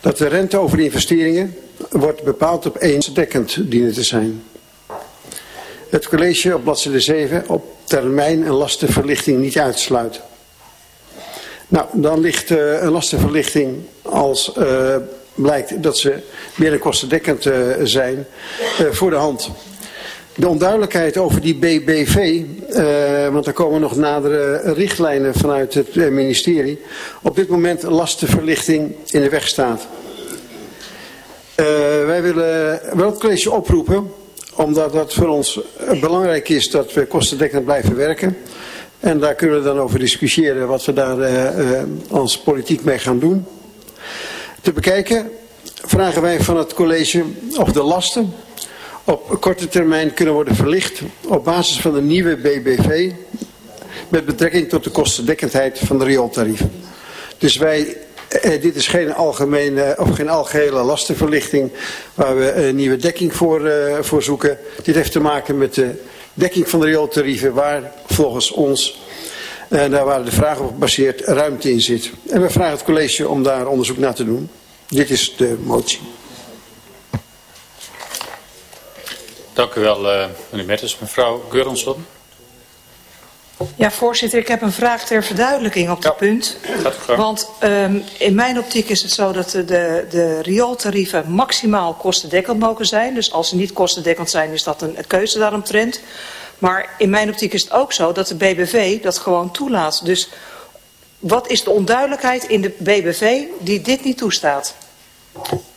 dat de rente over de investeringen wordt bepaald op dekkend dienen te zijn. Het college op bladzijde 7 op termijn een lastenverlichting niet uitsluit. Nou, dan ligt uh, een lastenverlichting als uh, blijkt dat ze meer kostendekkend uh, zijn voor de hand. De onduidelijkheid over die BBV, want er komen nog nadere richtlijnen vanuit het ministerie, op dit moment lastenverlichting in de weg staat. wij willen wel het college oproepen omdat dat voor ons belangrijk is dat we kostendekkend blijven werken. En daar kunnen we dan over discussiëren wat we daar als politiek mee gaan doen. Te bekijken vragen wij van het college of de lasten op korte termijn kunnen worden verlicht op basis van de nieuwe BBV met betrekking tot de kostendekkendheid van de riooltarieven. Dus wij eh, dit is geen algemene of geen algehele lastenverlichting waar we een nieuwe dekking voor, voor zoeken. Dit heeft te maken met de dekking van de riooltarieven waar volgens ons, en uh, daar waar de vraag op gebaseerd, ruimte in zit. En we vragen het college om daar onderzoek naar te doen. Dit is de motie. Dank u wel, uh, meneer Metters. Mevrouw Geuronsson. Ja, voorzitter, ik heb een vraag ter verduidelijking op dit ja, punt. Want um, in mijn optiek is het zo dat de, de, de riooltarieven maximaal kostendekkend mogen zijn. Dus als ze niet kostendekkend zijn, is dat een, een keuze daaromtrent. Maar in mijn optiek is het ook zo dat de BBV dat gewoon toelaat. Dus wat is de onduidelijkheid in de BBV die dit niet toestaat?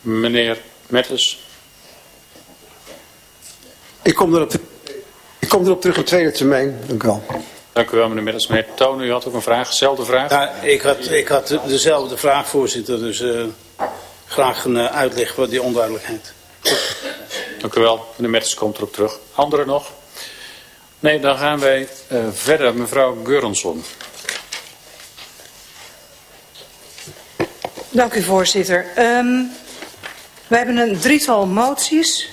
Meneer Metters. Ik kom erop, ik kom erop terug op tweede termijn. Dank u wel. Dank u wel, meneer Middels. Meneer Toon, u had ook een vraag, dezelfde vraag? Ja, ik had, ik had dezelfde vraag, voorzitter. Dus uh, graag een uh, uitleg voor die onduidelijkheid. Goed. Dank u wel. Meneer Metters komt erop terug. Anderen nog? Nee, dan gaan wij uh, verder. Mevrouw Geurensson. Dank u, voorzitter. Um, we hebben een drietal moties.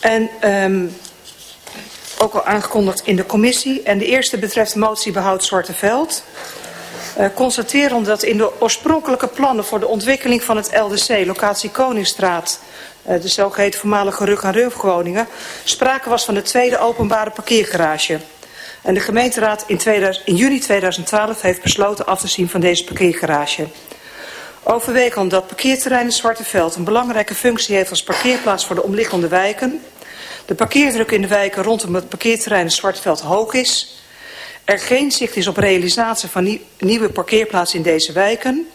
En um, ook al aangekondigd in de commissie. En de eerste betreft motie behoud Zwarteveld. Uh, constateren dat in de oorspronkelijke plannen voor de ontwikkeling van het LDC, locatie Koningsstraat, uh, de zogeheten voormalige rug aan rug woningen, sprake was van de tweede openbare parkeergarage. En de gemeenteraad in, 2000, in juni 2012 heeft besloten af te zien van deze parkeergarage. Overwegend dat parkeerterrein in Zwarteveld een belangrijke functie heeft als parkeerplaats voor de omliggende wijken de parkeerdruk in de wijken rondom het parkeerterrein Zwartveld hoog is. Er geen zicht is op realisatie van nieuwe parkeerplaatsen in deze wijken.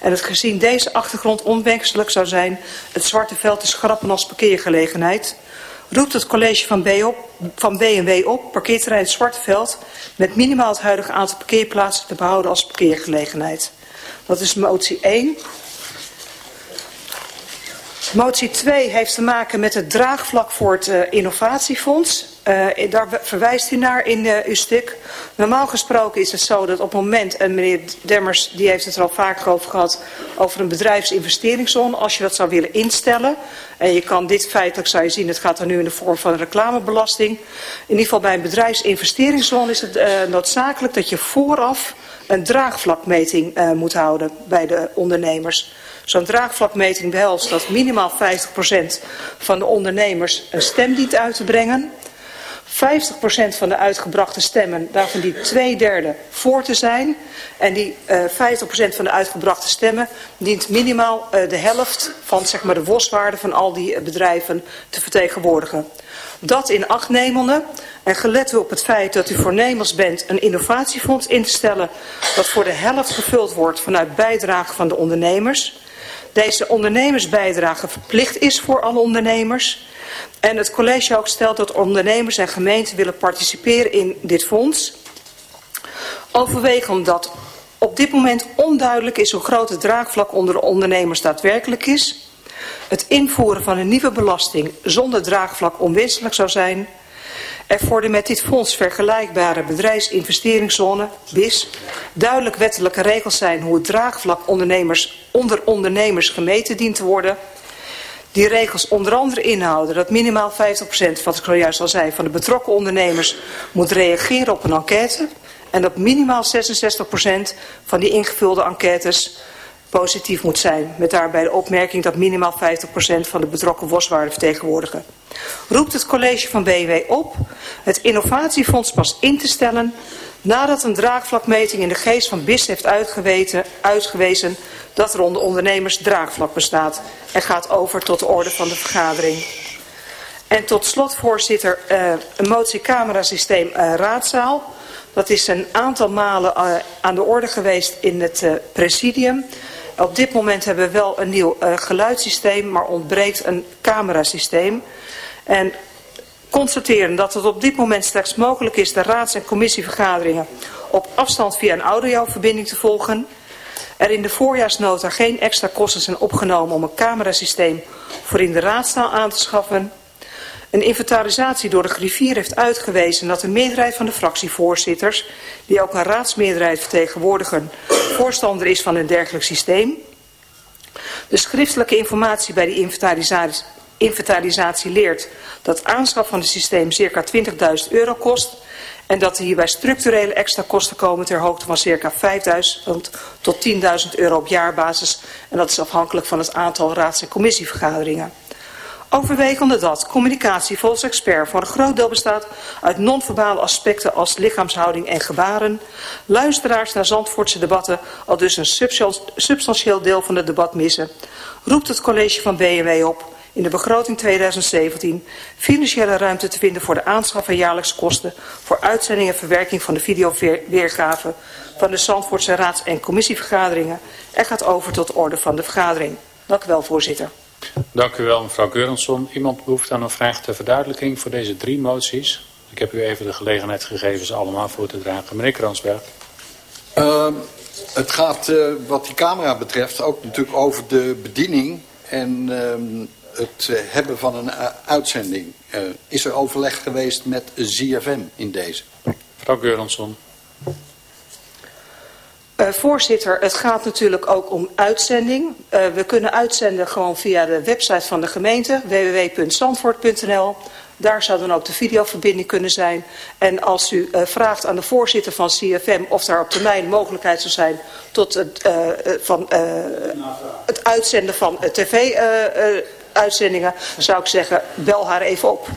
En het gezien deze achtergrond onwenselijk zou zijn het Zwarte Veld te schrappen als parkeergelegenheid, roept het college van, B op, van BNW op parkeerterrein Zwartveld met minimaal het huidige aantal parkeerplaatsen te behouden als parkeergelegenheid. Dat is motie 1. Motie 2 heeft te maken met het draagvlak voor het uh, innovatiefonds. Uh, daar verwijst u naar in uh, uw stuk. Normaal gesproken is het zo dat op moment, en meneer Demmers die heeft het er al vaker over gehad, over een bedrijfsinvesteringszone, als je dat zou willen instellen. En je kan dit feitelijk, zou je zien, het gaat er nu in de vorm van reclamebelasting. In ieder geval bij een bedrijfsinvesteringszone is het noodzakelijk dat je vooraf een draagvlakmeting uh, moet houden bij de ondernemers. Zo'n draagvlakmeting behelst dat minimaal 50% van de ondernemers een stem dient uit te brengen. 50% van de uitgebrachte stemmen, daarvan die twee derde voor te zijn. En die uh, eh, 50% van de uitgebrachte stemmen dient minimaal uh, de helft van zeg maar, de WOS-waarde van al die bedrijven te vertegenwoordigen. Dat in acht nemende en gelet op het feit dat u voornemens bent een innovatiefonds in te stellen dat voor de helft gevuld wordt vanuit bijdrage van de ondernemers deze ondernemersbijdrage verplicht is voor alle ondernemers. En het college ook stelt dat ondernemers en gemeenten willen participeren in dit fonds. Overwegend dat op dit moment onduidelijk is hoe groot het draagvlak onder de ondernemers daadwerkelijk is. Het invoeren van een nieuwe belasting zonder draagvlak onwenselijk zou zijn er voor met dit fonds vergelijkbare bedrijfsinvesteringszone, BIS, duidelijk wettelijke regels zijn hoe het draagvlak ondernemers, onder ondernemers gemeten dient te worden. Die regels onder andere inhouden dat minimaal 50% wat ik zojuist al zei van de betrokken ondernemers moet reageren op een enquête. En dat minimaal 66% van die ingevulde enquêtes positief moet zijn, met daarbij de opmerking dat minimaal 50% van de betrokken boswaarden vertegenwoordigen. Roept het college van BW op het innovatiefonds pas in te stellen nadat een draagvlakmeting in de geest van BIS heeft uitgewezen dat er onder ondernemers draagvlak bestaat en gaat over tot de orde van de vergadering. En tot slot, voorzitter, uh, een motie camerasysteem uh, raadzaal. Dat is een aantal malen uh, aan de orde geweest in het presidium. Op dit moment hebben we wel een nieuw geluidssysteem, maar ontbreekt een camerasysteem. En constateren dat het op dit moment slechts mogelijk is de raads- en commissievergaderingen op afstand via een audioverbinding te volgen. Er in de voorjaarsnota geen extra kosten zijn opgenomen om een camerasysteem voor in de raadzaal aan te schaffen. Een inventarisatie door de griffier heeft uitgewezen dat de meerderheid van de fractievoorzitters, die ook een raadsmeerderheid vertegenwoordigen, voorstander is van een dergelijk systeem. De schriftelijke informatie bij de inventarisatie, inventarisatie leert dat aanschaf van het systeem circa 20.000 euro kost en dat er hierbij structurele extra kosten komen ter hoogte van circa 5.000 tot 10.000 euro op jaarbasis en dat is afhankelijk van het aantal raads- en commissievergaderingen. Overwegende dat communicatie volgens expert voor een groot deel bestaat uit non-verbale aspecten als lichaamshouding en gebaren. Luisteraars naar Zandvoortse debatten al dus een substantieel deel van het debat missen. Roept het college van BMW op in de begroting 2017 financiële ruimte te vinden voor de aanschaf van jaarlijkse kosten voor uitzending en verwerking van de videoweergave van de Zandvoortse raads- en commissievergaderingen en gaat over tot de orde van de vergadering. Dank u wel, voorzitter. Dank u wel, mevrouw Geurensson. Iemand behoeft aan een vraag ter verduidelijking voor deze drie moties. Ik heb u even de gelegenheid gegeven ze allemaal voor te dragen. Meneer Kransberg. Uh, het gaat uh, wat die camera betreft ook natuurlijk over de bediening en uh, het uh, hebben van een uh, uitzending. is er overleg geweest met ZFM in deze? Mevrouw Geurensson. Uh, voorzitter, het gaat natuurlijk ook om uitzending. Uh, we kunnen uitzenden gewoon via de website van de gemeente, www.zandvoort.nl. Daar zou dan ook de videoverbinding kunnen zijn. En als u uh, vraagt aan de voorzitter van CFM of daar op termijn mogelijkheid zou zijn tot het, van, het uitzenden van tv-uitzendingen, zou ik zeggen, bel haar even op.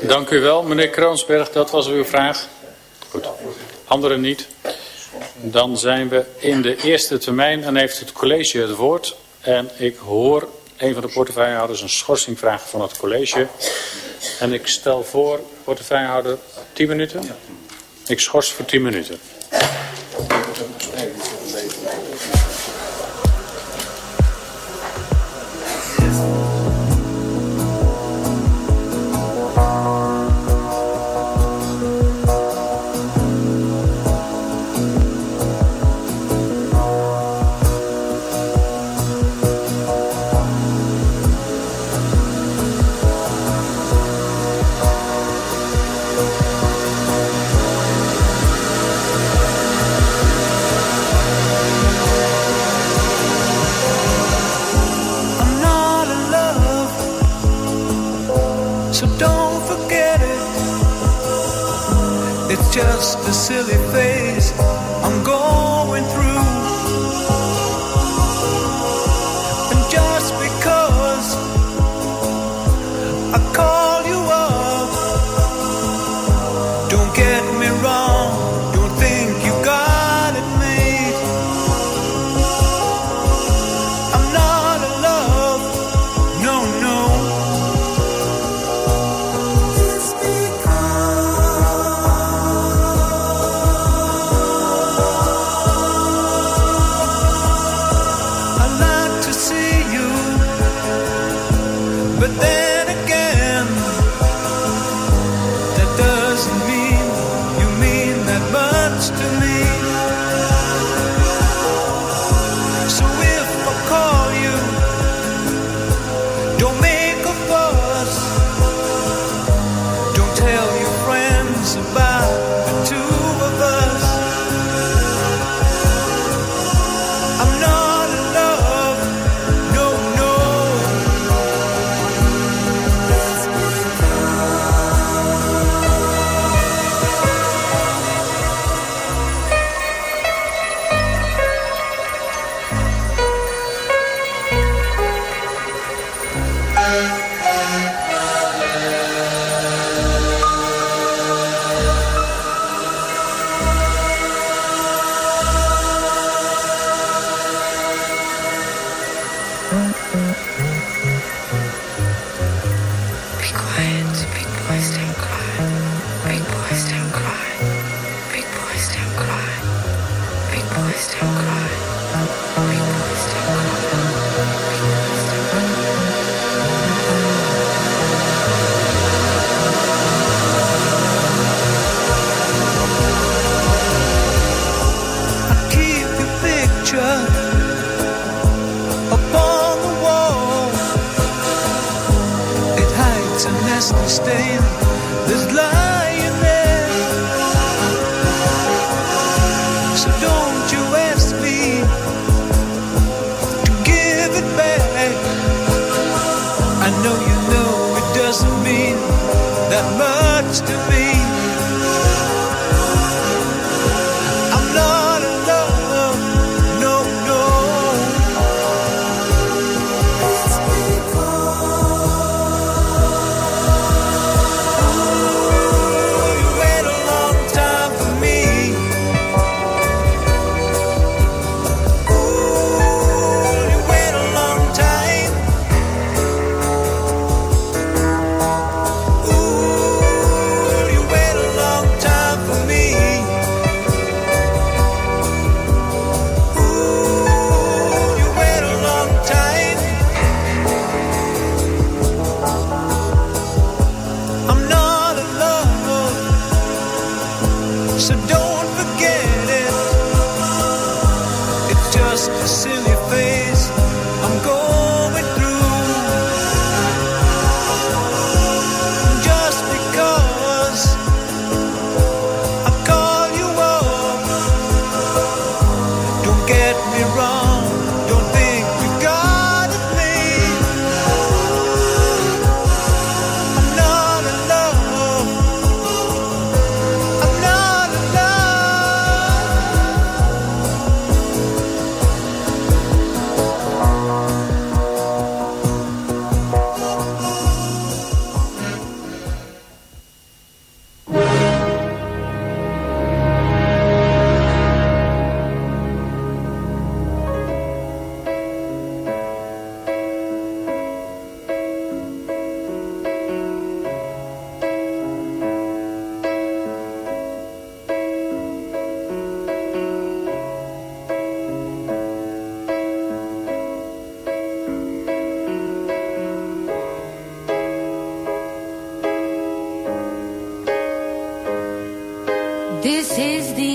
Dank u wel, meneer Kroonsberg. Dat was uw vraag. Anderen niet? Dan zijn we in de eerste termijn en heeft het college het woord. En ik hoor een van de portefeuillehouders een schorsing vragen van het college. En ik stel voor, portefeuillehouder, 10 minuten? Ik schors voor 10 minuten. Silly but then Is the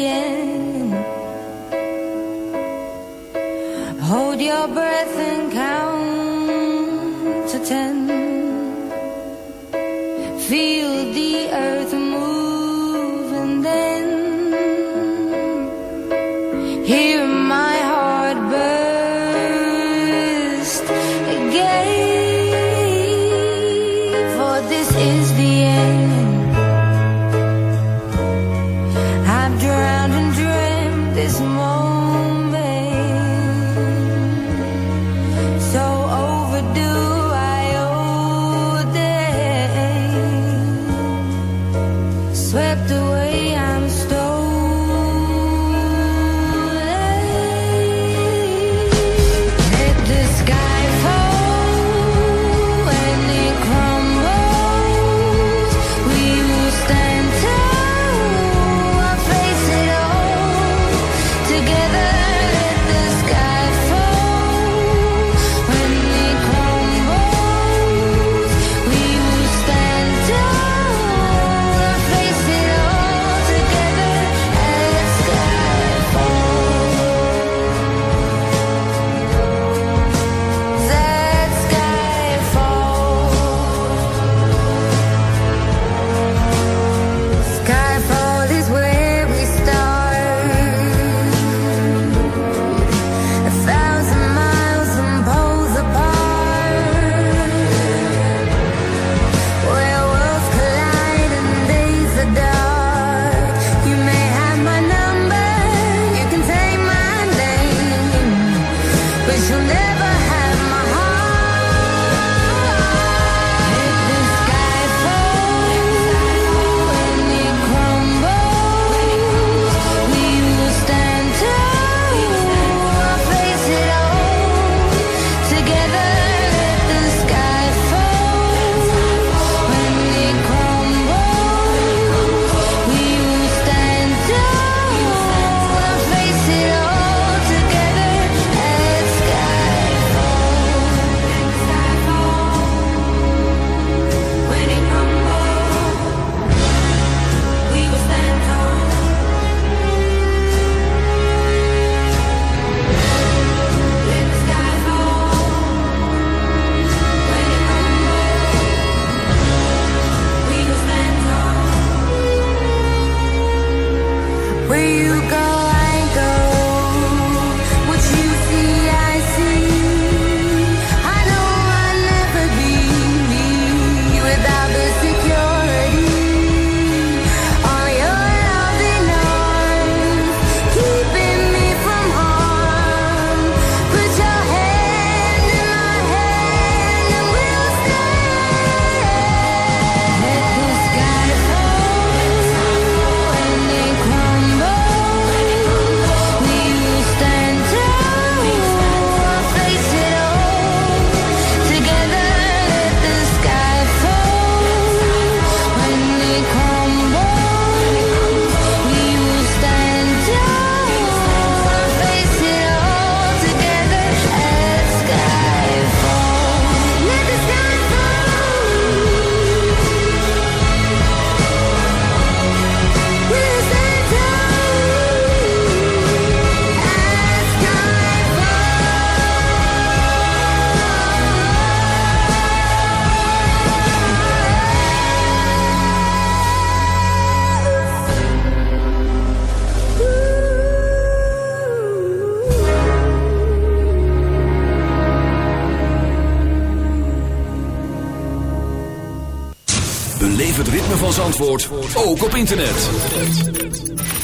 Ook op internet.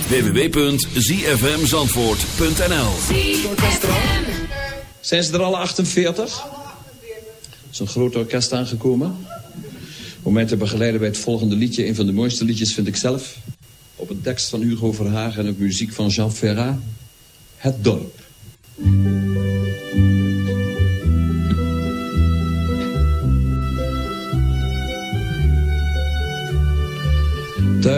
www.zfmzandvoort.nl Zijn ze er alle 48? Er is een groot orkest aangekomen. Om mij te begeleiden bij het volgende liedje. Een van de mooiste liedjes vind ik zelf. Op een tekst van Hugo Verhagen en op muziek van Jean Ferrat. Het dorp.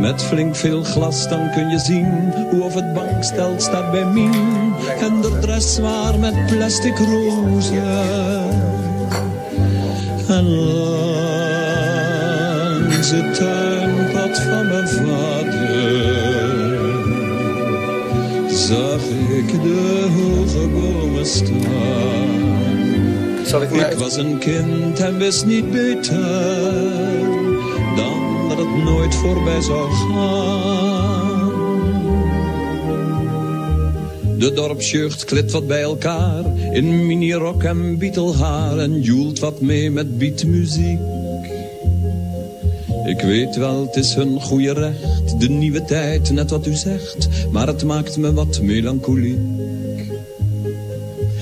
Met flink veel glas dan kun je zien hoe of het bankstel staat bij Mien. En de dress zwaar met plastic rozen. En langs het tuinpad van mijn vader zag ik de hoge bomen staan. Zal ik, ik was een kind en wist niet beter nooit voorbij zou gaan. De dorpsjeugd klit wat bij elkaar in minirok en bietelhaar en joelt wat mee met beatmuziek. Ik weet wel, het is hun goede recht, de nieuwe tijd, net wat u zegt, maar het maakt me wat melancholiek.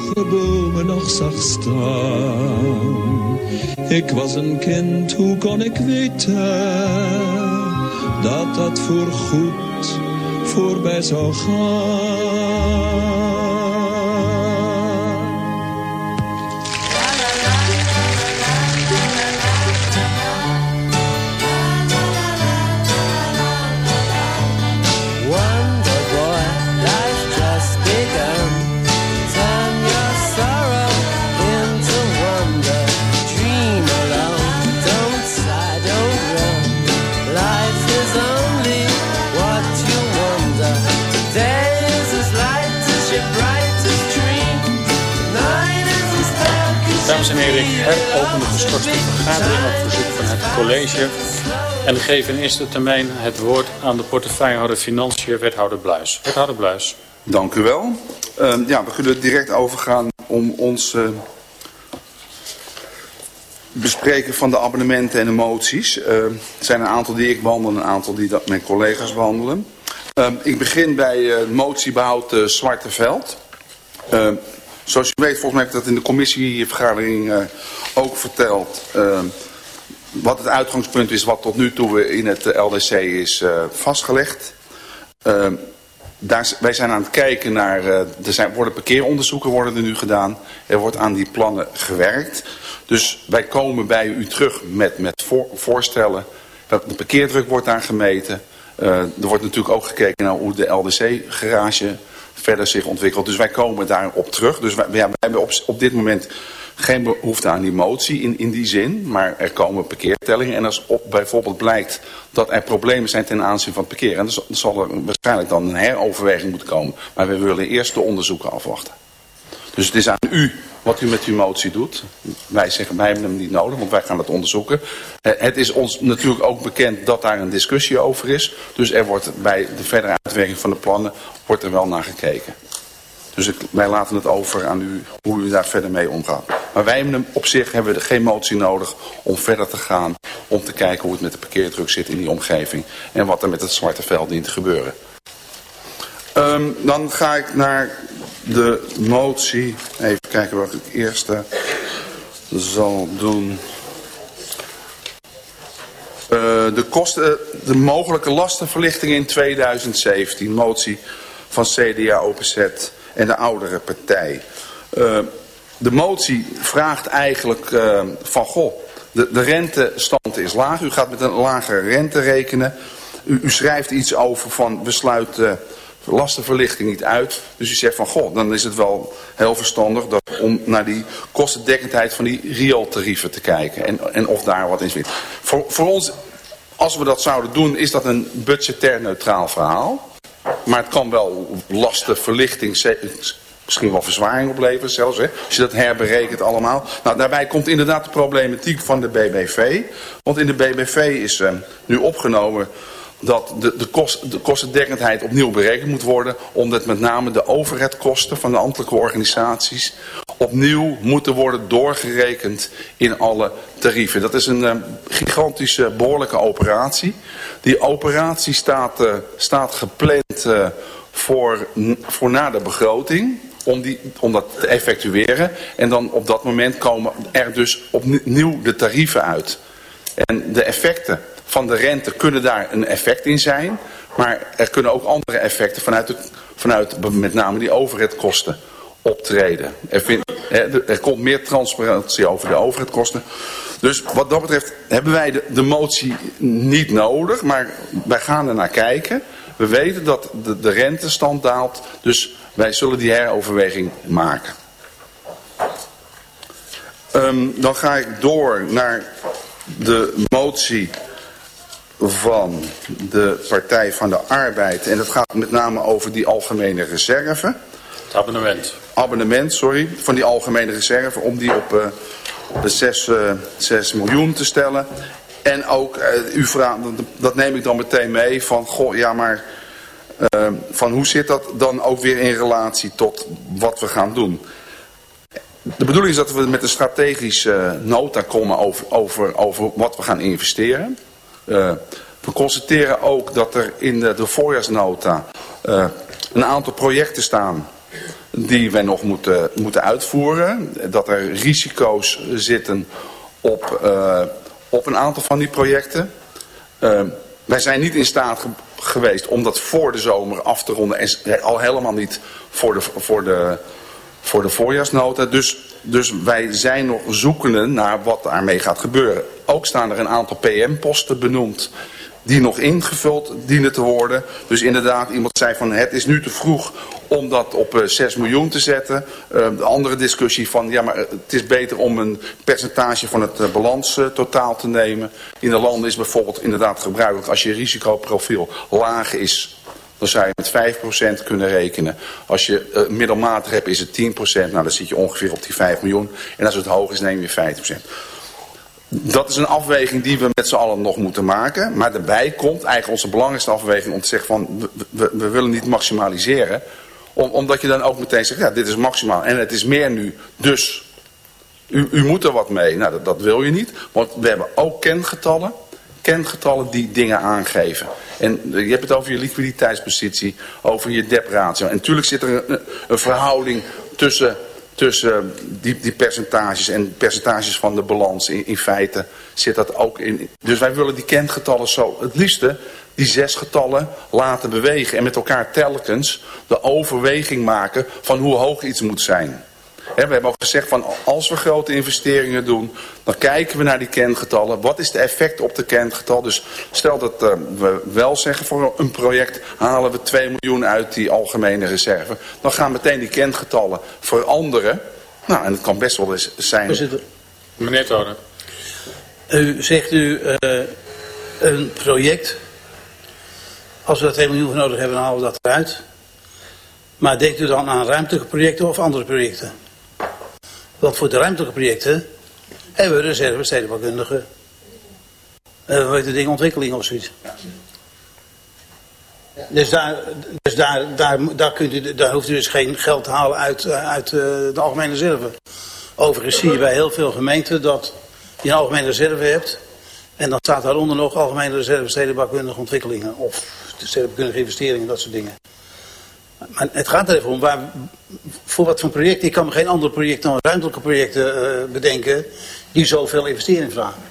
hoge bomen nog zag staan. Ik was een kind, hoe kon ik weten dat dat voor goed voorbij zou gaan? Ik heropen de geschorste vergadering op verzoek van het college. En geef in eerste termijn het woord aan de portefeuillehouder Financiën, wethouder Bluis. Wethouder Bluis. Dank u wel. Ehm, ja, we kunnen direct overgaan om ons eh, bespreken van de abonnementen en de moties. Ehm, er zijn een aantal die ik behandel en een aantal die dat mijn collega's behandelen. Ehm, ik begin bij eh motiebehoud uh, Zwarte Veld. Zoals u weet, volgens mij heb ik dat in de commissievergadering eh, ook verteld. Ehm, wat het uitgangspunt is wat tot nu toe in het eh, LDC is eh, vastgelegd. Ehm, daar, wij zijn aan het kijken naar, er zijn, worden parkeeronderzoeken worden er nu gedaan. Er wordt aan die plannen gewerkt. Dus wij komen bij u terug met, met voor, voorstellen. De parkeerdruk wordt daar gemeten. Er wordt natuurlijk ook gekeken naar hoe de LDC-garage verder zich ontwikkelt. Dus wij komen daarop terug. Dus wij, hebben op, dit moment geen behoefte aan die motie in, in die zin. Maar er komen parkeertellingen. En als bijvoorbeeld blijkt dat er problemen zijn ten aanzien van het parkeren. Dan zal er waarschijnlijk dan een heroverweging moeten komen. Maar we willen eerst de onderzoeken afwachten. Dus het is aan u wat u met uw motie doet. Wij zeggen, wij hebben hem niet nodig, want wij gaan het onderzoeken. Eh, Het is ons natuurlijk ook bekend dat daar een discussie over is. Dus er wordt bij de verdere uitwerking van de plannen wordt er wel naar gekeken. Dus ik, wij laten het over aan u hoe u daar verder mee omgaat. Maar wij hebben hem, op zich hebben we geen motie nodig om verder te gaan. Om te kijken hoe het met de parkeerdruk zit in die omgeving. En wat er met het zwarte veld dient te gebeuren. Ehm, dan ga ik naar de motie. Even kijken wat ik eerste zal doen. Eh, de, kosten, de mogelijke lastenverlichting in 2017. Motie van CDA, OPZ en de oudere partij. Eh, de motie vraagt eigenlijk eh, van, goh, de, de rentestand is laag. U gaat met een lagere rente rekenen. U, u schrijft iets over van, we sluiten lastenverlichting niet uit. Dus u zegt van, goh, dan is het wel heel verstandig dat, om naar die kostendekkendheid van die riooltarieven te kijken. En, en of daar wat in zit. Voor, voor ons, als we dat zouden doen, is dat een budgetair neutraal verhaal. Maar het kan wel lastenverlichting, misschien wel verzwaring opleveren zelfs. Hè, als je dat herberekent allemaal. Nou, daarbij komt inderdaad de problematiek van de BBV. Want in de BBV is eh, nu opgenomen dat de, de, de kostendekkendheid opnieuw berekend moet worden. Omdat met name de overheadkosten van de ambtelijke organisaties opnieuw moeten worden doorgerekend in alle tarieven. Dat is een eh, gigantische, behoorlijke operatie. Die operatie staat, eh, staat gepland eh, voor, voor na de begroting. Om, die, om dat te effectueren. En dan op dat moment komen er dus opnieuw de tarieven uit. En de effecten van de rente kunnen daar een effect in zijn. Maar er kunnen ook andere effecten vanuit, de, vanuit met name die overheadkosten optreden. Er, er komt meer transparantie over de overheadkosten. Dus wat dat betreft hebben wij de, de motie niet nodig. Maar wij gaan er naar kijken. We weten dat de, de rentestand daalt. Dus wij zullen die heroverweging maken. Ehm, dan ga ik door naar de motie van de Partij van de Arbeid. En dat gaat met name over die algemene reserve. Het abonnement. Abonnement, sorry. Van die algemene reserve. Om die op eh, de 6, eh, 6 miljoen te stellen. En ook, eh, u vraagt, dat, neem ik dan meteen mee. Van, goh, ja maar... eh, van hoe zit dat dan ook weer in relatie tot wat we gaan doen? De bedoeling is dat we met een strategische nota komen over, over, over wat we gaan investeren. Uh, we constateren ook dat er in de, de voorjaarsnota uh, een aantal projecten staan die wij nog moeten, moeten uitvoeren. Dat er risico's zitten op, uh, op een aantal van die projecten. wij zijn niet in staat ge geweest om dat voor de zomer af te ronden en al helemaal niet voor de, voor de, voor de voorjaarsnota. Dus, dus wij zijn nog zoekende naar wat daarmee gaat gebeuren. Ook staan er een aantal PM-posten benoemd die nog ingevuld dienen te worden. Dus inderdaad, iemand zei van het is nu te vroeg om dat op uh, 6 miljoen te zetten. Uh, de andere discussie van ja, maar het is beter om een percentage van het uh, balanstotaal te nemen. In de landen is bijvoorbeeld inderdaad gebruikelijk als je risicoprofiel laag is dan zou je met 5% kunnen rekenen. Als je uh, middelmatig hebt is het 10%. Nou dan zit je ongeveer op die 5 miljoen. En als het hoog is neem je 50%. Dat is een afweging die we met z'n allen nog moeten maken. Maar daarbij komt eigenlijk onze belangrijkste afweging om te zeggen van we willen niet maximaliseren. Om, omdat je dan ook meteen zegt ja dit is maximaal en het is meer nu. Dus u, u moet er wat mee. Nou dat, dat wil je niet. Want we hebben ook kengetallen. Kengetallen die dingen aangeven. En je hebt het over je liquiditeitspositie, over je depratio. En natuurlijk zit er een, verhouding tussen, tussen die, die percentages en percentages van de balans. In, in feite zit dat ook in. Dus wij willen die kentgetallen zo het liefste die zes getallen laten bewegen. En met elkaar telkens de overweging maken van hoe hoog iets moet zijn. We hebben ook gezegd van als we grote investeringen doen, dan kijken we naar die kerngetallen. Wat is de effect op de kerngetal? Dus stel dat eh, we wel zeggen voor een project halen we 2 miljoen uit die algemene reserve. Dan gaan meteen die kerngetallen veranderen. Nou, en het kan best wel eens zijn... Meneer Tonen. u zegt u eh, een project. Als we daar 2 miljoen voor nodig hebben, dan halen we dat eruit. Maar denkt u dan aan ruimtelijke projecten of andere projecten? Want voor de ruimtelijke projecten hebben we reserve stedenbouwkundige. Uh, hoe heet het ding, ontwikkeling of zoiets. Dus, daar, dus daar, daar, daar, kunt u, daar hoeft u dus geen geld te halen uit, eh, uit eh, de algemene reserve. Overigens zie je bij heel veel gemeenten dat je een algemene reserve hebt. En dan staat daaronder nog algemene reserve stedenbouwkundige ontwikkelingen. Of stedenbouwkundige investeringen, dat soort dingen. Maar het gaat er even om, voor wat voor projecten, ik kan me geen ander project dan ruimtelijke projecten uh, bedenken die zoveel investering vragen.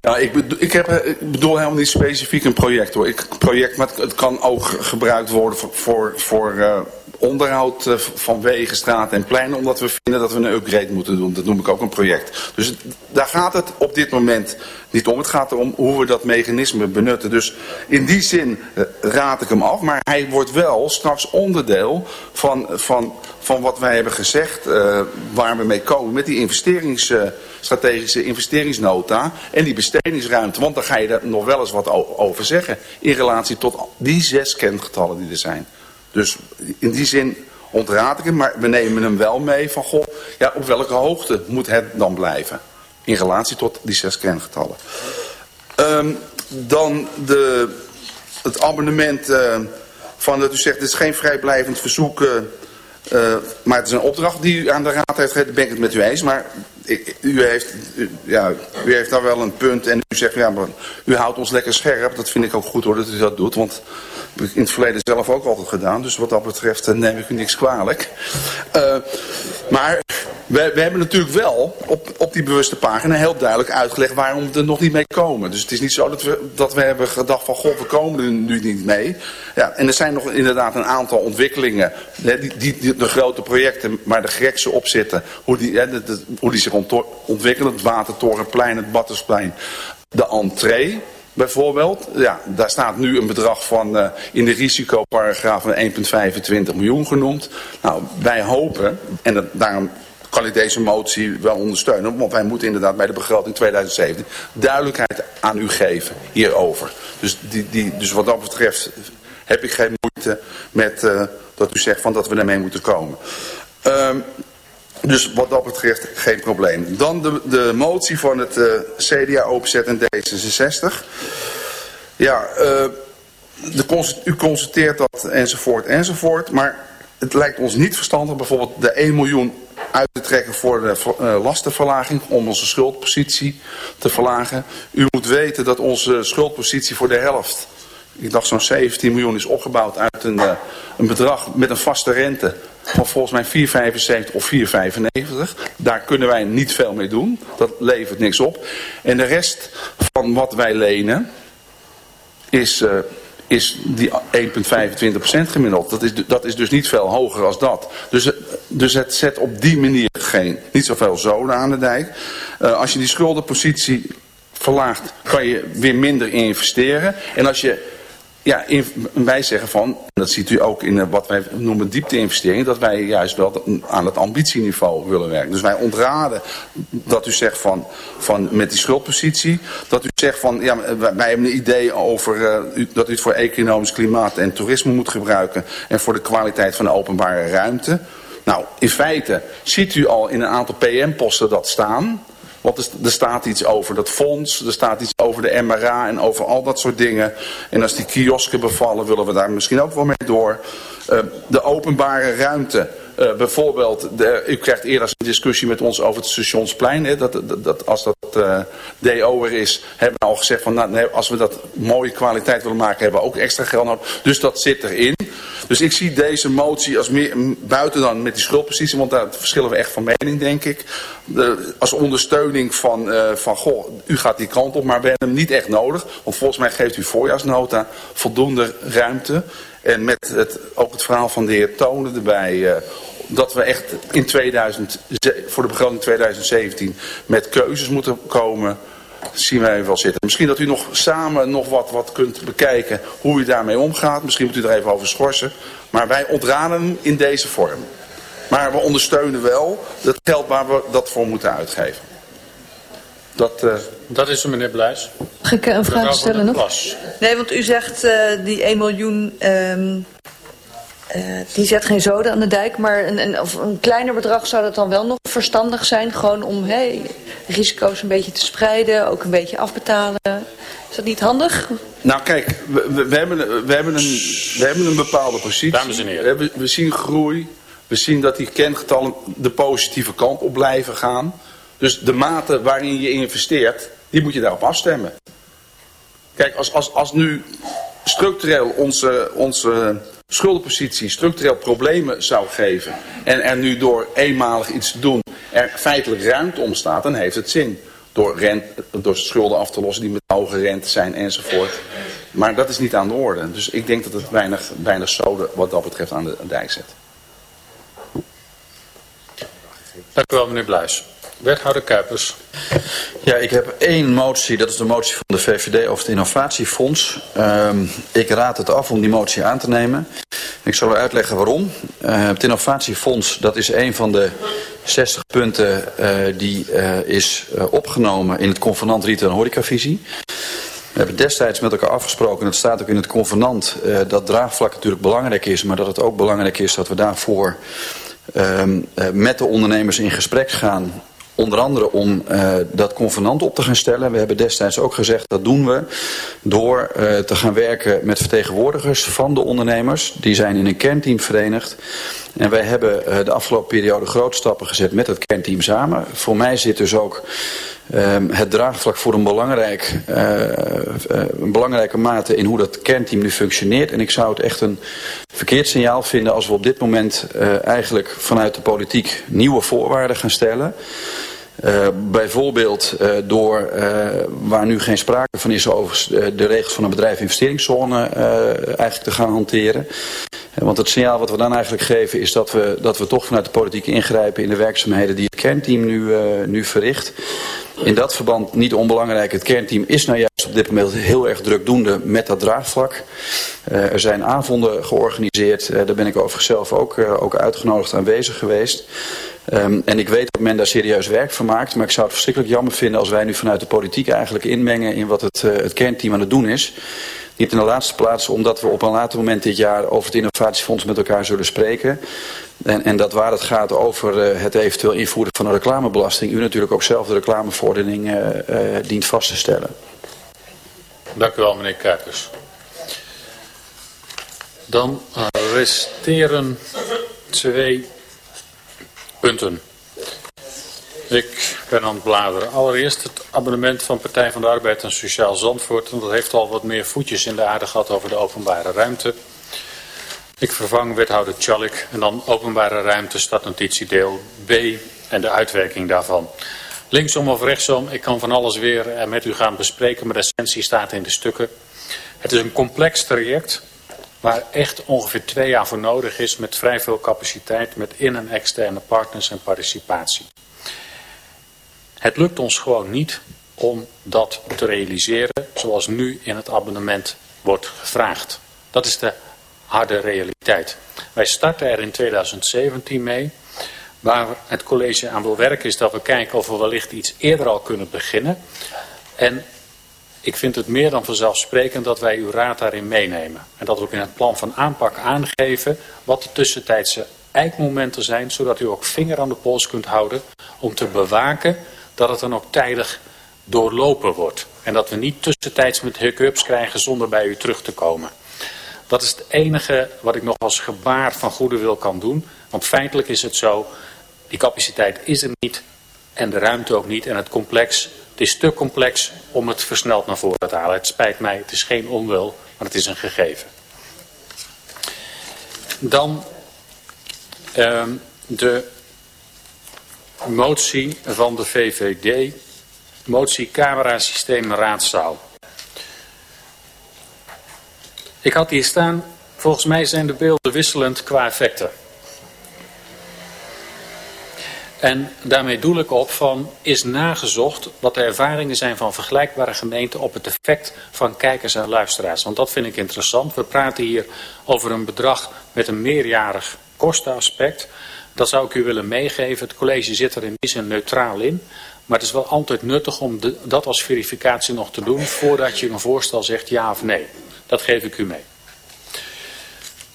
Ja, ik bedoel, ik, heb, ik bedoel helemaal niet specifiek een project hoor. Ik, project, maar het, kan ook gebruikt worden voor, voor, voor uh, onderhoud uh, van wegen, straten en pleinen. Omdat we vinden dat we een upgrade moeten doen. Dat noem ik ook een project. Dus daar gaat het op dit moment niet om. Het gaat erom hoe we dat mechanisme benutten. Dus in die zin uh, raad ik hem af. Maar hij wordt wel straks onderdeel van, van, van wat wij hebben gezegd. waar we mee komen met die investerings strategische investeringsnota en die bestedingsruimte. Want dan ga je er nog wel eens wat over zeggen in relatie tot die zes kentgetallen die er zijn. Dus in die zin ontraad ik hem, maar we nemen hem wel mee van, goh, ja, op welke hoogte moet het dan blijven? In relatie tot die zes kerngetallen. Um, dan de, het abonnement uh, van dat u zegt, het is geen vrijblijvend verzoek, uh, uh, maar het is een opdracht die u aan de raad heeft gegeven, ben ik het met u eens. Maar u heeft, ja, u heeft daar wel een punt en u zegt, ja, maar u houdt ons lekker scherp. Dat vind ik ook goed hoor, dat u dat doet, want heb ik in het verleden zelf ook altijd gedaan. Dus wat dat betreft neem ik u niks kwalijk. Uh, maar we, we, hebben natuurlijk wel op, op die bewuste pagina heel duidelijk uitgelegd waarom we er nog niet mee komen. Dus het is niet zo dat we, dat we hebben gedacht van, god, we komen er nu niet mee. Ja, en er zijn nog inderdaad een aantal ontwikkelingen, die, die, die, de grote projecten waar de greksen op zitten, hoe die, hè, hoe die zich ontwikkelen. Het Watertorenplein, het Battersplein, de entree bijvoorbeeld. Ja, daar staat nu een bedrag van uh, in de risicoparagraaf van 1,25 miljoen genoemd. Nou, wij hopen, en dat, daarom kan ik deze motie wel ondersteunen. Want wij moeten inderdaad bij de begroting 2017 duidelijkheid aan u geven hierover. Dus, die, die, dus wat dat betreft heb ik geen moeite met uh, dat u zegt van dat we daarmee moeten komen. Um, dus wat dat betreft geen probleem. Dan de, de motie van het uh, CDA, OPZ en D66. Ja, uh, de, u constateert dat enzovoort enzovoort. Maar het lijkt ons niet verstandig bijvoorbeeld de 1 miljoen uit te trekken voor de uh, lastenverlaging. Om onze schuldpositie te verlagen. U moet weten dat onze schuldpositie voor de helft ik dacht zo'n 17 miljoen is opgebouwd uit een, een bedrag met een vaste rente van volgens mij 4,75 of 4,95. Daar kunnen wij niet veel mee doen. Dat levert niks op. En de rest van wat wij lenen is, uh, is die 1,25% gemiddeld. Dat is, dat is dus niet veel hoger als dat. Dus, dus het zet op die manier geen, niet zoveel zoden aan de dijk. Uh, als je die schuldenpositie verlaagt, kan je weer minder investeren. En als je ja, wij zeggen van, dat ziet u ook in wat wij noemen diepte-investering, dat wij juist wel aan het ambitieniveau willen werken. Dus wij ontraden dat u zegt van, van met die schuldpositie, dat u zegt van, ja, wij hebben een idee over uh, dat u het voor economisch klimaat en toerisme moet gebruiken en voor de kwaliteit van de openbare ruimte. Nou, in feite ziet u al in een aantal PM-posten dat staan. Want er staat iets over dat fonds, er staat iets over de MRA en over al dat soort dingen. En als die kiosken bevallen, willen we daar misschien ook wel mee door. Uh, de openbare ruimte. Uh, bijvoorbeeld, de, u krijgt eerder een discussie met ons over het stationsplein. Hè, dat, dat, als dat uh, DO er is, hebben we al gezegd van nou, als we dat mooie kwaliteit willen maken, hebben we ook extra geld nodig. Dus dat zit erin. Dus ik zie deze motie als meer buiten dan met die schuldpositie, want daar verschillen we echt van mening, denk ik. Als ondersteuning van, uh, van, goh, u gaat die kant op, maar we hebben hem niet echt nodig. Want volgens mij geeft u voorjaarsnota voldoende ruimte. En met het, ook het verhaal van de heer Tonen erbij, uh, dat we echt in 2000, voor de begroting 2017 met keuzes moeten komen, zien wij wel zitten. Misschien dat u nog samen nog wat, wat kunt bekijken hoe u daarmee omgaat. Misschien moet u er even over schorsen. Maar wij ontraden hem in deze vorm. Maar we ondersteunen wel het geld waar we dat voor moeten uitgeven. Dat, uh... dat is hem, meneer Bluis. Mag ik een vraag stellen nog? Nee, want u zegt uh, die 1 miljoen, um, uh, die zet geen zoden aan de dijk. Maar een, een, of een kleiner bedrag zou dat dan wel nog verstandig zijn? Gewoon om hey, risico's een beetje te spreiden, ook een beetje afbetalen. Is dat niet handig? Nou kijk, we, we, we hebben, we, hebben een, we hebben een bepaalde positie. Dames en heren. We, hebben, we zien groei. We zien dat die kentgetallen de positieve kant op blijven gaan. Dus de mate waarin je investeert, die moet je daarop afstemmen. Kijk, als, als, als nu structureel onze, onze schuldenpositie structureel problemen zou geven... en er nu door eenmalig iets te doen er feitelijk ruimte ontstaat, dan heeft het zin. Door, rent, door schulden af te lossen die met hoge rente zijn enzovoort. Maar dat is niet aan de orde. Dus ik denk dat het weinig, weinig zoden wat dat betreft aan de dijk zet. Dank u wel, meneer Bluis. Wethouder Kuipers. Ja, ik heb één motie. Dat is de motie van de VVD over het innovatiefonds. Um, ik raad het af om die motie aan te nemen. Ik zal u uitleggen waarom. Uh, het innovatiefonds, dat is een van de 60 punten uh, die uh, is opgenomen in het convenant retail en horecavisie. We hebben destijds met elkaar afgesproken, en het staat ook in het convenant, dat draagvlak natuurlijk belangrijk is, maar dat het ook belangrijk is dat we daarvoor um, met de ondernemers in gesprek gaan Onder andere om uh, dat convenant op te gaan stellen. We hebben destijds ook gezegd dat doen we door uh, te gaan werken met vertegenwoordigers van de ondernemers. Die zijn in een kernteam verenigd. En wij hebben uh, de afgelopen periode grote stappen gezet met het kernteam samen. Voor mij zit dus ook um, het draagvlak voor een, belangrijk, een belangrijke mate in hoe dat kernteam nu functioneert. En ik zou het echt een verkeerd signaal vinden als we op dit moment eigenlijk vanuit de politiek nieuwe voorwaarden gaan stellen. Uh, bijvoorbeeld uh, door, uh, waar nu geen sprake van is over de regels van een bedrijf investeringszone eigenlijk te gaan hanteren. want het signaal wat we dan eigenlijk geven is dat we, dat we toch vanuit de politiek ingrijpen in de werkzaamheden die het kernteam nu, nu verricht. In dat verband niet onbelangrijk, het kernteam is nou juist op dit moment heel erg drukdoende met dat draagvlak. er zijn avonden georganiseerd, daar ben ik overigens zelf ook, ook uitgenodigd aanwezig geweest. Um, en ik weet dat men daar serieus werk van maakt. Maar ik zou het verschrikkelijk jammer vinden als wij nu vanuit de politiek eigenlijk inmengen in wat het, uh, het kernteam aan het doen is. Niet in de laatste plaats omdat we op een later moment dit jaar over het innovatiefonds met elkaar zullen spreken. En, en dat waar het gaat over uh, het eventueel invoeren van een reclamebelasting. U natuurlijk ook zelf de reclameverordening uh, dient vast te stellen. Dank u wel meneer Kuipers. Dan resteren twee punten. Ik ben aan het bladeren. Allereerst het abonnement van Partij van de Arbeid en Sociaal Zandvoort. En dat heeft al wat meer voetjes in de aarde gehad over de openbare ruimte. Ik vervang wethouder Tjallik en dan openbare ruimte stadnotitie deel B en de uitwerking daarvan. Linksom of rechtsom, ik kan van alles weer met u gaan bespreken, maar de essentie staat in de stukken. Het is een complex traject waar echt ongeveer twee jaar voor nodig is met vrij veel capaciteit, met in- en externe partners en participatie. Het lukt ons gewoon niet om dat te realiseren zoals nu in het abonnement wordt gevraagd. Dat is de harde realiteit. Wij starten er in 2017 mee. Waar het college aan wil werken is dat we kijken of we wellicht iets eerder al kunnen beginnen. En ik vind het meer dan vanzelfsprekend dat wij uw raad daarin meenemen. En dat we ook in het plan van aanpak aangeven wat de tussentijdse eikmomenten zijn, zodat u ook vinger aan de pols kunt houden om te bewaken dat het dan ook tijdig doorlopen wordt. En dat we niet tussentijds met hiccups krijgen zonder bij u terug te komen. Dat is het enige wat ik nog als gebaar van goede wil kan doen. Want feitelijk is het zo, die capaciteit is er niet en de ruimte ook niet. En het complex, het is te complex om het versneld naar voren te halen. Het spijt mij, het is geen onwil, maar het is een gegeven. Dan uh, de motie van de VVD, motie camerasysteem raadzaal. Ik had hier staan, volgens mij zijn de beelden wisselend qua effecten. En daarmee doel ik op van, is nagezocht wat de ervaringen zijn van vergelijkbare gemeenten op het effect van kijkers en luisteraars. Want dat vind ik interessant. We praten hier over een bedrag met een meerjarig kostenaspect. Dat zou ik u willen meegeven. Het college zit er in die neutraal in. Maar het is wel altijd nuttig om dat als verificatie nog te doen voordat je een voorstel zegt ja of nee. Dat geef ik u mee.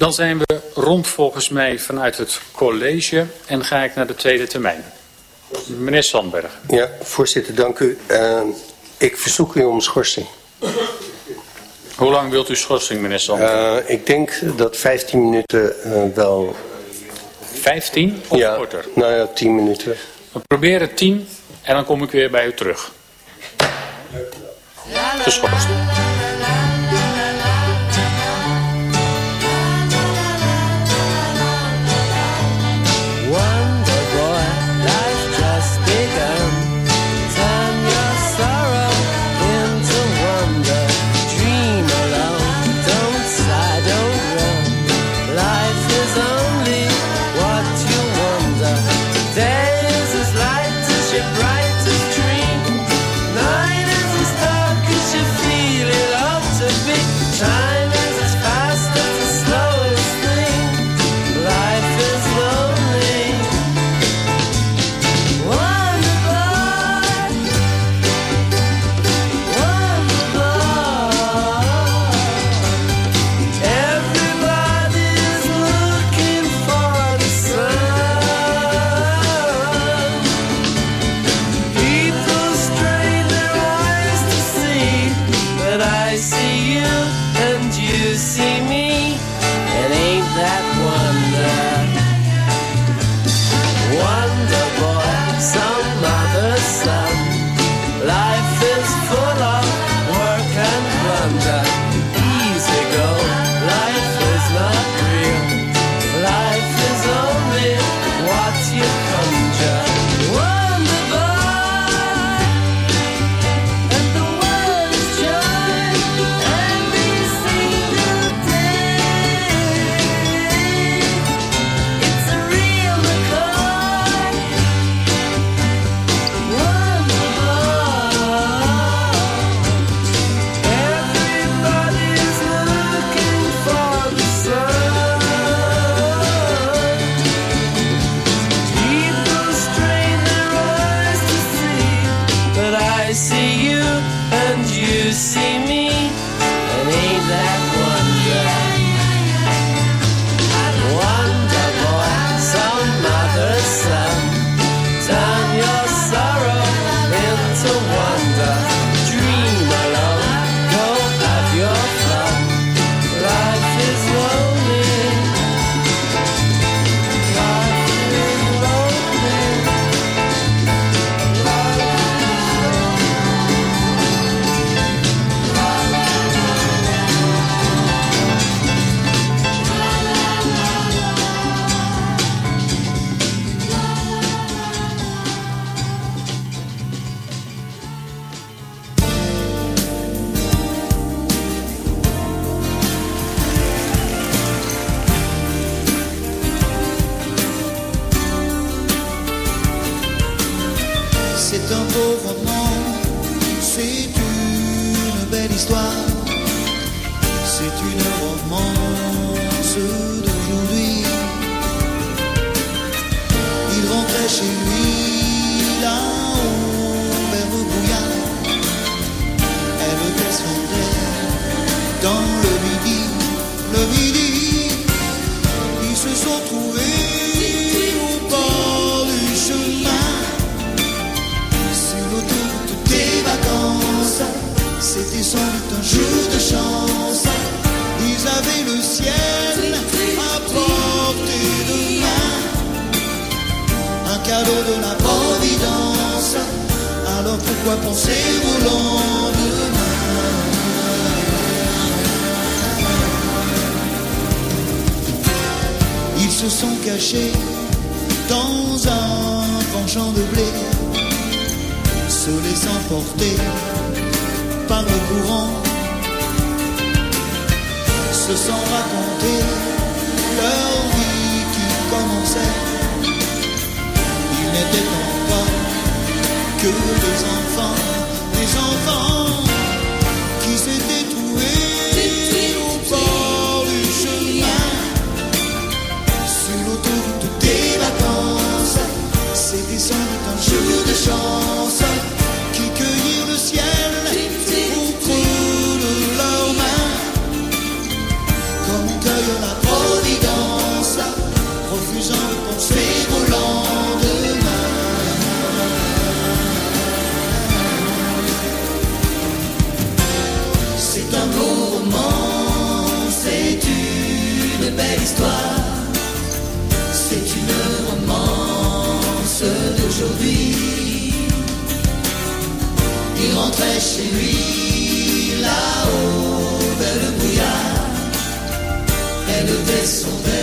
Dan zijn we rond volgens mij vanuit het college en ga ik naar de tweede termijn. Meneer Sandberg. Ja, voorzitter, dank u. Uh, ik verzoek u om schorsing. Hoe lang wilt u schorsing, meneer Sandberg? Uh, ik denk dat 15 minuten uh, wel... 15 of ja, korter? Nou ja, 10 minuten. We proberen 10 en dan kom ik weer bij u terug. Geschorst. me. quoi penser au lendemain. Ils se sont cachés dans un grand champ de blé, se laissant porter par le courant, se sont raconter leur vie qui commençait. Ils n'étaient que les enfants, les enfants qui s'étaient trouvés au bord du chemin, sur l'autoroute des vacances, c'est descendu un jour de chance. Il rentrait chez lui, là-haut, vers le brouillard. Elle était son verre.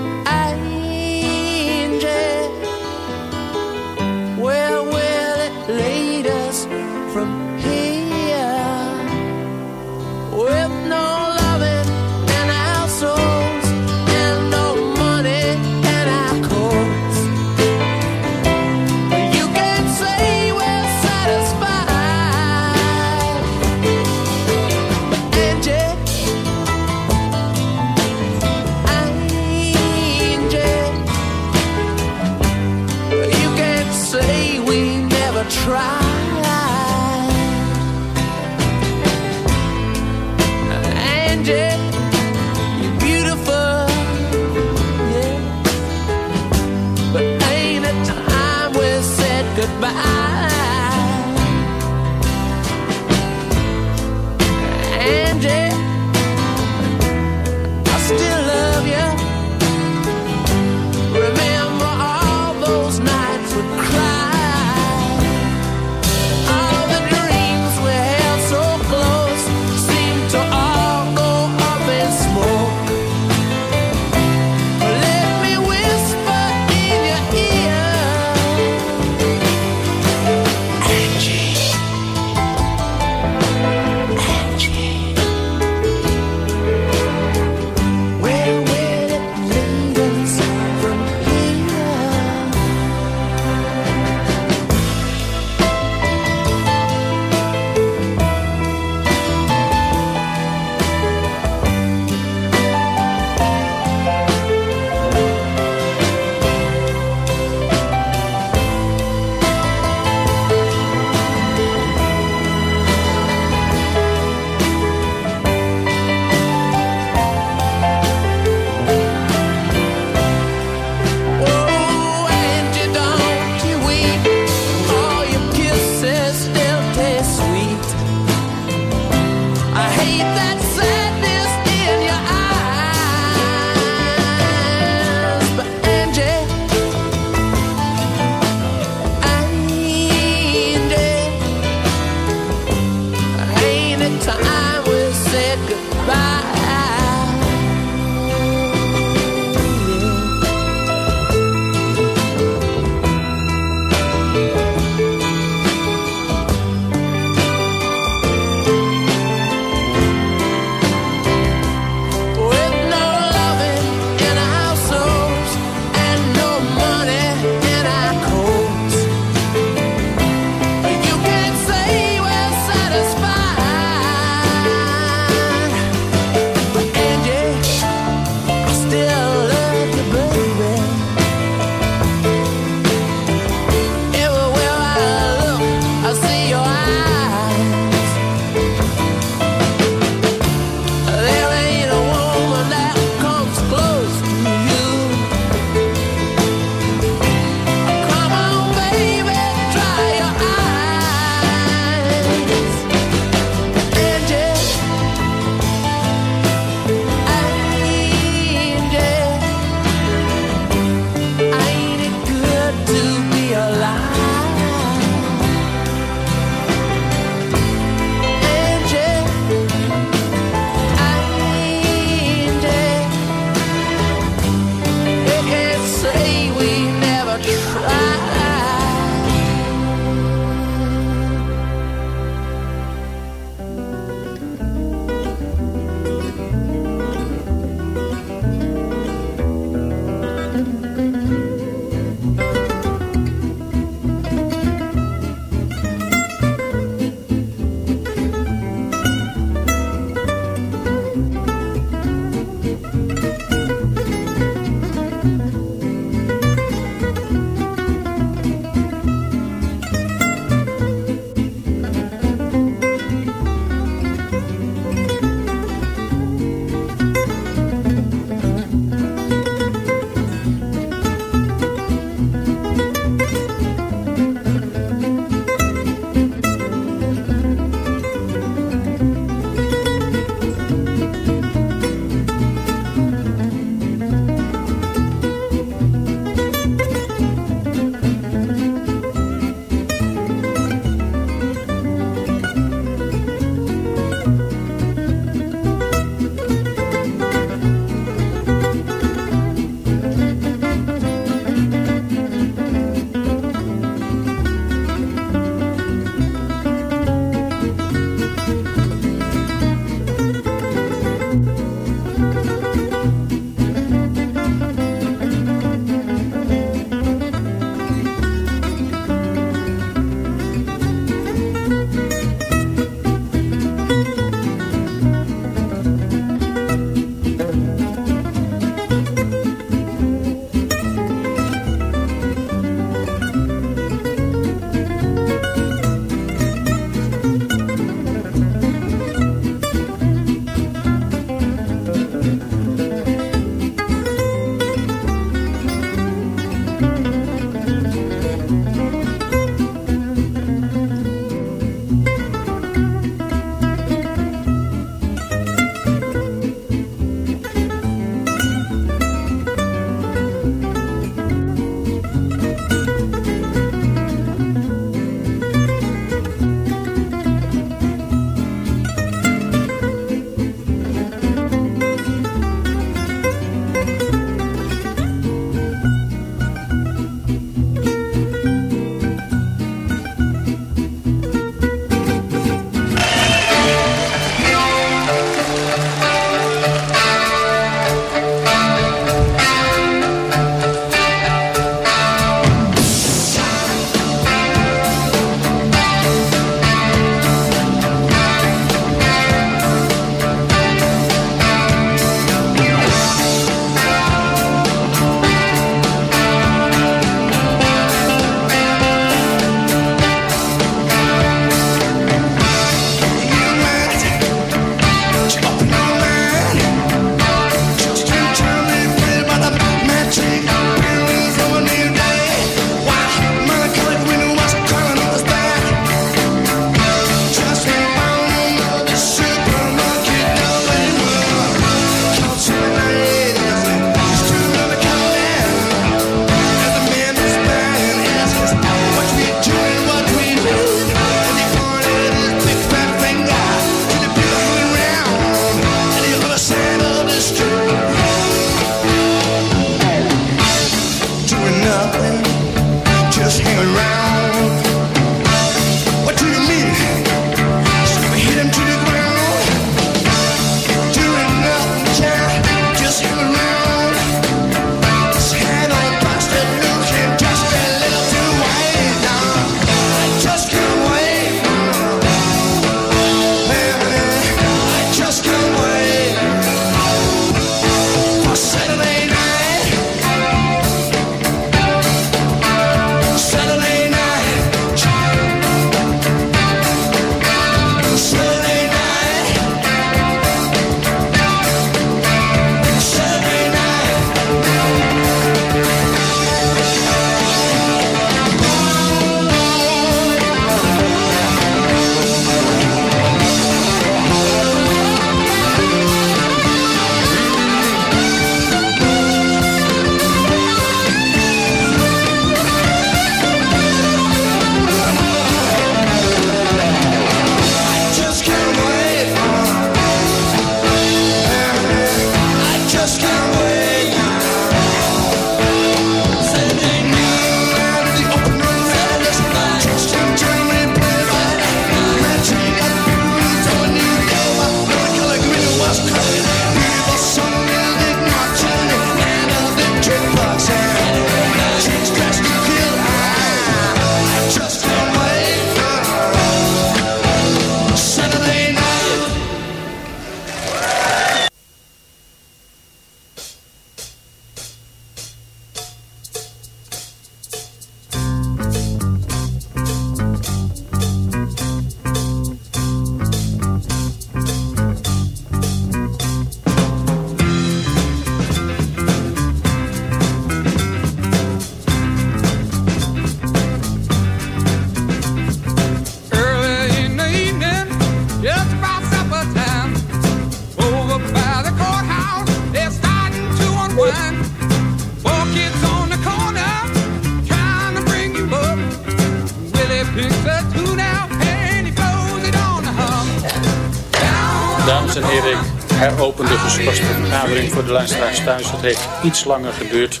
Vergadering voor de luisteraars thuis. Het heeft iets langer geduurd.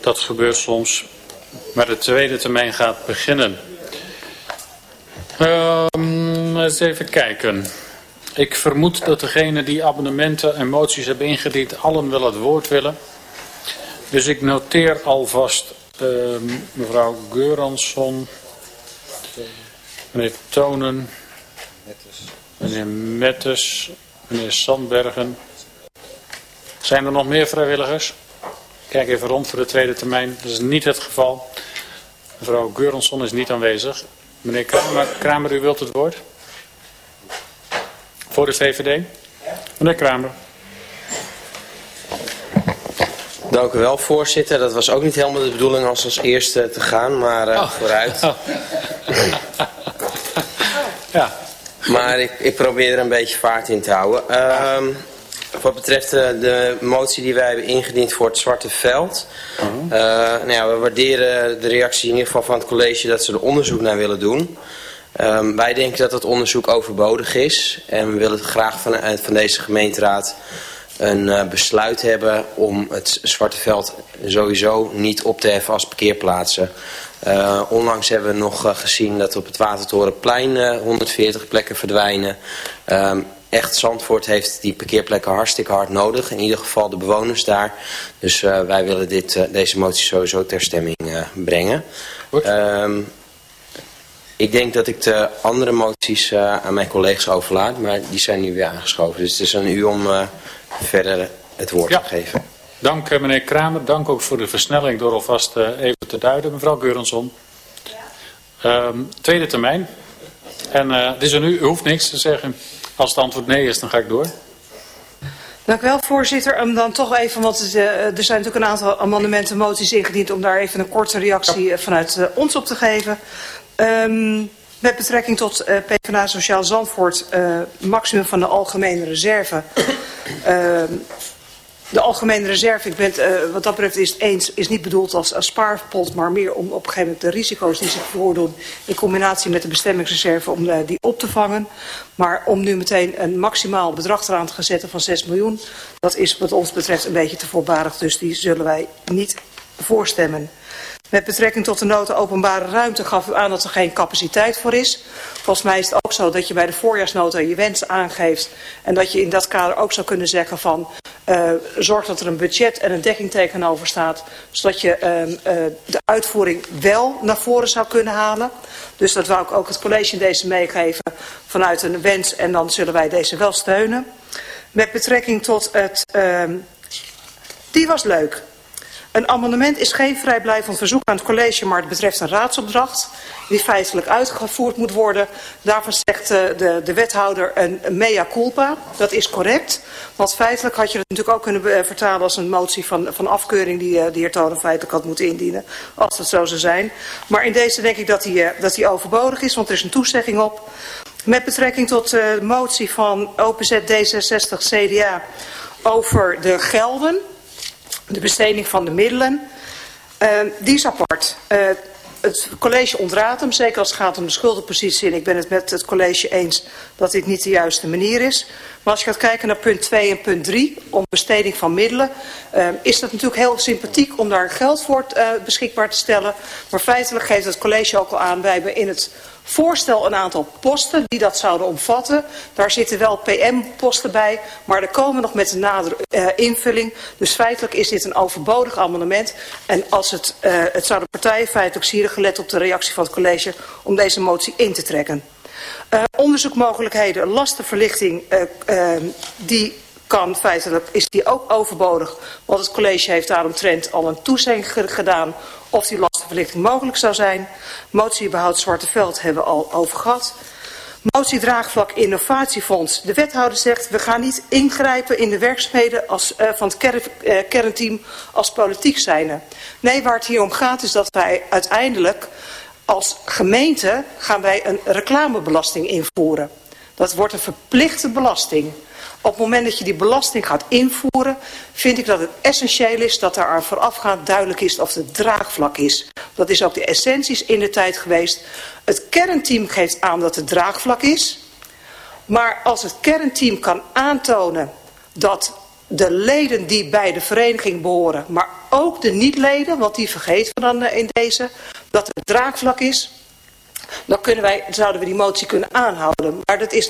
Dat gebeurt soms. Maar de tweede termijn gaat beginnen. Um, eens even kijken. Ik vermoed dat degenen die abonnementen en moties hebben ingediend... allen wel het woord willen. Dus ik noteer alvast uh, mevrouw Geuransson, meneer Tonen, meneer Mettes, meneer Sandbergen. Zijn er nog meer vrijwilligers? Kijk even rond voor de tweede termijn. Dat is niet het geval. Mevrouw Geuransson is niet aanwezig. Meneer Kramer, Kramer, u wilt het woord? Voor de VVD? Meneer Kramer. Dank u wel, voorzitter. Dat was ook niet helemaal de bedoeling als als eerste te gaan, maar uh, oh. vooruit. Oh. ja. Maar ik, ik, probeer er een beetje vaart in te houden. Uh, wat betreft uh, de motie die wij hebben ingediend voor het Zwarte Veld. -huh. nou ja, we waarderen de reactie in ieder geval van het college dat ze er onderzoek naar willen doen. Um, wij denken dat dat onderzoek overbodig is. En we willen graag van, van deze gemeenteraad een uh, besluit hebben om het Zwarte Veld sowieso niet op te heffen als parkeerplaatsen. Uh, onlangs hebben we nog uh, gezien dat op het Watertorenplein 140 plekken verdwijnen. Um, echt Zandvoort heeft die parkeerplekken hartstikke hard nodig. In ieder geval de bewoners daar. Dus wij willen dit, deze motie sowieso ter stemming brengen. Um, ik denk dat ik de andere moties aan mijn collega's overlaat. Maar die zijn nu weer aangeschoven. Dus het is aan u om verder het woord ja. te geven. Dank eh, meneer Kramer. Dank ook voor de versnelling door alvast even te duiden. Mevrouw Geurensson. Ja. Um, tweede termijn. En het is aan u. U hoeft niks te zeggen. Als het antwoord nee is, dan ga ik door. Dank u wel, voorzitter. Um, dan toch even, want uh, er zijn natuurlijk een aantal amendementen, moties ingediend... om daar even een korte reactie ja. vanuit uh, ons op te geven. Um, met betrekking tot uh, PvdA Sociaal Zandvoort, maximum van de algemene reserve. Uh, de algemene reserve, ik ben het, uh, wat dat betreft is eens, is niet bedoeld als, als spaarpot, maar meer om op een gegeven moment de risico's die zich voordoen in combinatie met de bestemmingsreserve om uh, die op te vangen. Maar om nu meteen een maximaal bedrag eraan te gaan zetten van 6 miljoen, dat is wat ons betreft een beetje te voorbarig, dus die zullen wij niet voorstemmen. Met betrekking tot de nota openbare ruimte gaf u aan dat er geen capaciteit voor is. Volgens mij is het ook zo dat je bij de voorjaarsnota je wens aangeeft. En dat je in dat kader ook zou kunnen zeggen van... Uh, zorg dat er een budget en een dekking tegenover staat. Zodat je uh, uh, de uitvoering wel naar voren zou kunnen halen. Dus dat wou ik ook het college deze meegeven vanuit een wens. En dan zullen wij deze wel steunen. Met betrekking tot het... Ehm, die was leuk. Een amendement is geen vrijblijvend verzoek aan het college, maar het betreft een raadsopdracht die feitelijk uitgevoerd moet worden. Daarvan zegt de, de, de wethouder een, mea culpa. Dat is correct, want feitelijk had je het natuurlijk ook kunnen vertalen als een motie van, van afkeuring die de heer Tonen feitelijk had moeten indienen, als dat zo zou zijn. Maar in deze denk ik dat die, dat die overbodig is, want er is een toezegging op. Met betrekking tot de motie van OPZ D66 CDA over de gelden de besteding van de middelen. Uh, die is apart. Uh, het college ontraadt hem, zeker als het gaat om de schuldenpositie. En ik ben het met het college eens dat dit niet de juiste manier is. Maar als je gaat kijken naar punt 2 en punt 3, om besteding van middelen, uh, is dat natuurlijk heel sympathiek om daar geld voor uh, beschikbaar te stellen. Maar feitelijk geeft het college ook al aan, wij hebben in het voorstel een aantal posten die dat zouden omvatten. Daar zitten wel PM-posten bij, maar er komen nog met een nadere uh, invulling. Dus feitelijk is dit een overbodig amendement. En als het, uh, het zou de partijen feitelijk zieren gelet op de reactie van het college om deze motie in te trekken. Uh, onderzoekmogelijkheden, lastenverlichting, die kan feitelijk, is die ook overbodig. Want het college heeft daaromtrent al een toezegging gedaan of die lastenverlichting mogelijk zou zijn. Motie behoud Zwarte Veld hebben we al over gehad. Motie draagvlak innovatiefonds. De wethouder zegt we gaan niet ingrijpen in de werkzaamheden als, uh, van het ker, uh, kernteam als politiek zijnde. Nee, waar het hier om gaat is dat wij uiteindelijk als gemeente gaan wij een reclamebelasting invoeren. Dat wordt een verplichte belasting. Op het moment dat je die belasting gaat invoeren, vind ik dat het essentieel is dat daar voorafgaand duidelijk is of het draagvlak is. Dat is ook de essenties in de tijd geweest. Het kernteam geeft aan dat het draagvlak is. Maar als het kernteam kan aantonen dat de leden die bij de vereniging behoren, maar ook de niet-leden, want die vergeten we dan eh, in deze, dat er draagvlak is, dan wij, zouden we die motie kunnen aanhouden. Maar dat is